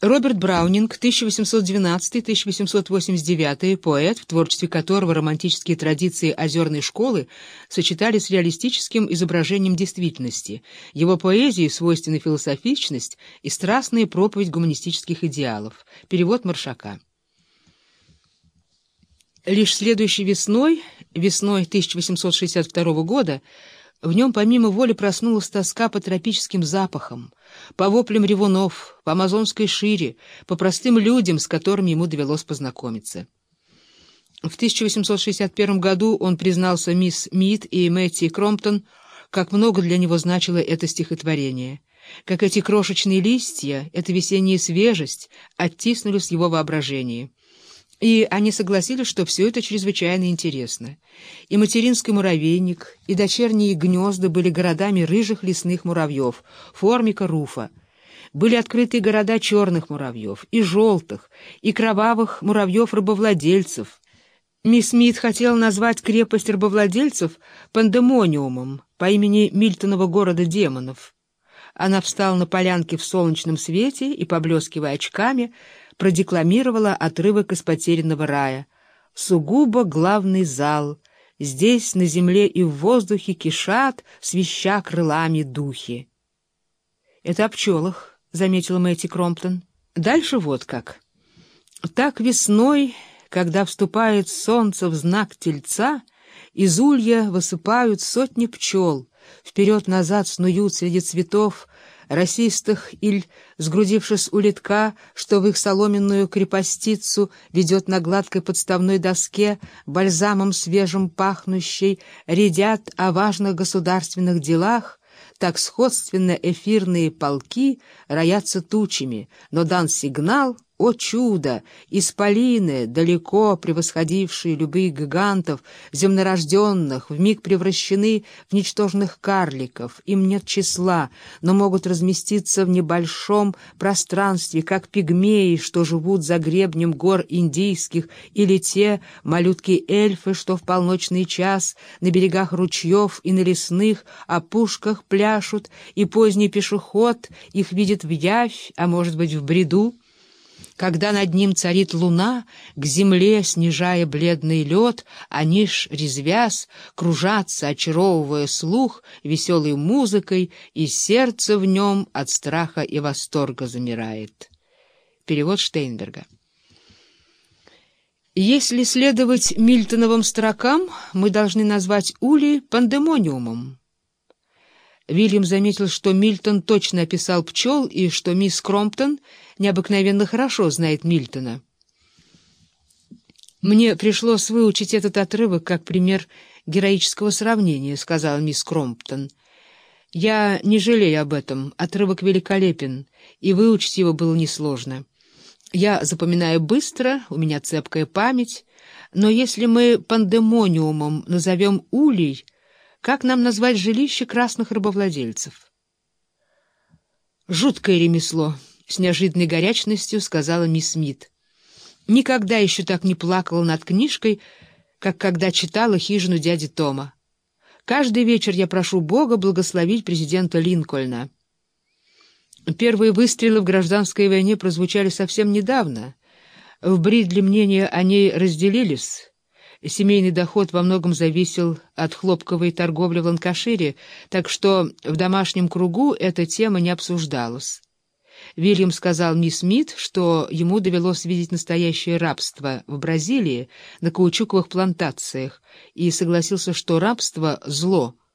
Роберт Браунинг, 1812-1889, поэт, в творчестве которого романтические традиции озерной школы сочетались с реалистическим изображением действительности. Его поэзии свойственна философичность и страстная проповедь гуманистических идеалов. Перевод Маршака. Лишь следующей весной, весной 1862 года, в нем помимо воли проснулась тоска по тропическим запахам, по воплям ревунов, по амазонской шире, по простым людям, с которыми ему довелось познакомиться. В 1861 году он признался мисс Мид и Мэтти Кромптон, как много для него значило это стихотворение, как эти крошечные листья, эта весенняя свежесть оттиснулись в его воображении. И они согласились, что все это чрезвычайно интересно. И материнский муравейник, и дочерние гнезда были городами рыжих лесных муравьев, формика руфа. Были открыты города черных муравьев, и желтых, и кровавых муравьев-рабовладельцев. Мисс Смит хотела назвать крепость рабовладельцев пандемониумом по имени Мильтонова города демонов. Она встала на полянке в солнечном свете и, поблескивая очками, продекламировала отрывок из «Потерянного рая». «Сугубо главный зал. Здесь на земле и в воздухе кишат, свища крылами духи». «Это о пчелах», — заметила Мэтти Кромптон. «Дальше вот как. Так весной, когда вступает солнце в знак тельца, из улья высыпают сотни пчел, вперед-назад снуют среди цветов, расистых иль, сгрудившись у литка, что в их соломенную крепостицу ведет на гладкой подставной доске, бальзамом свежим пахнущей, рядят о важных государственных делах, так сходственно эфирные полки роятся тучами, но дан сигнал — о чудо! Исполины, далеко превосходившие любых гигантов, земнорожденных, вмиг превращены в ничтожных карликов. Им нет числа, но могут разместиться в небольшом пространстве, как пигмеи, что живут за гребнем гор индийских, или те малютки-эльфы, что в полночный час на берегах ручьев и на лесных опушках пляшут, и поздний пешеход их видит в явь, а может быть в бреду. Когда над ним царит луна, к земле, снижая бледный лед, они ж, резвясь, кружатся, очаровывая слух веселой музыкой, и сердце в нем от страха и восторга замирает. Перевод Штейнберга. Если следовать Мильтоновым строкам, мы должны назвать Ули пандемониумом. Вильям заметил, что Мильтон точно описал пчел и что мисс Кромптон необыкновенно хорошо знает Мильтона. «Мне пришлось выучить этот отрывок как пример героического сравнения», — сказала мисс Кромптон. «Я не жалею об этом. Отрывок великолепен, и выучить его было несложно. Я запоминаю быстро, у меня цепкая память, но если мы пандемониумом назовем улей, как нам назвать жилище красных рабовладельцев? Жуткое ремесло, с неожиданной горячностью сказала мисс Смит. Никогда еще так не плакала над книжкой, как когда читала «Хижину дяди Тома». Каждый вечер я прошу Бога благословить президента Линкольна. Первые выстрелы в гражданской войне прозвучали совсем недавно. В Бридли мнения о ней разделились. Семейный доход во многом зависел от хлопковой торговли в Ланкашире, так что в домашнем кругу эта тема не обсуждалась. Вильям сказал мисс Смит, что ему довелось видеть настоящее рабство в Бразилии на каучуковых плантациях, и согласился, что рабство — зло —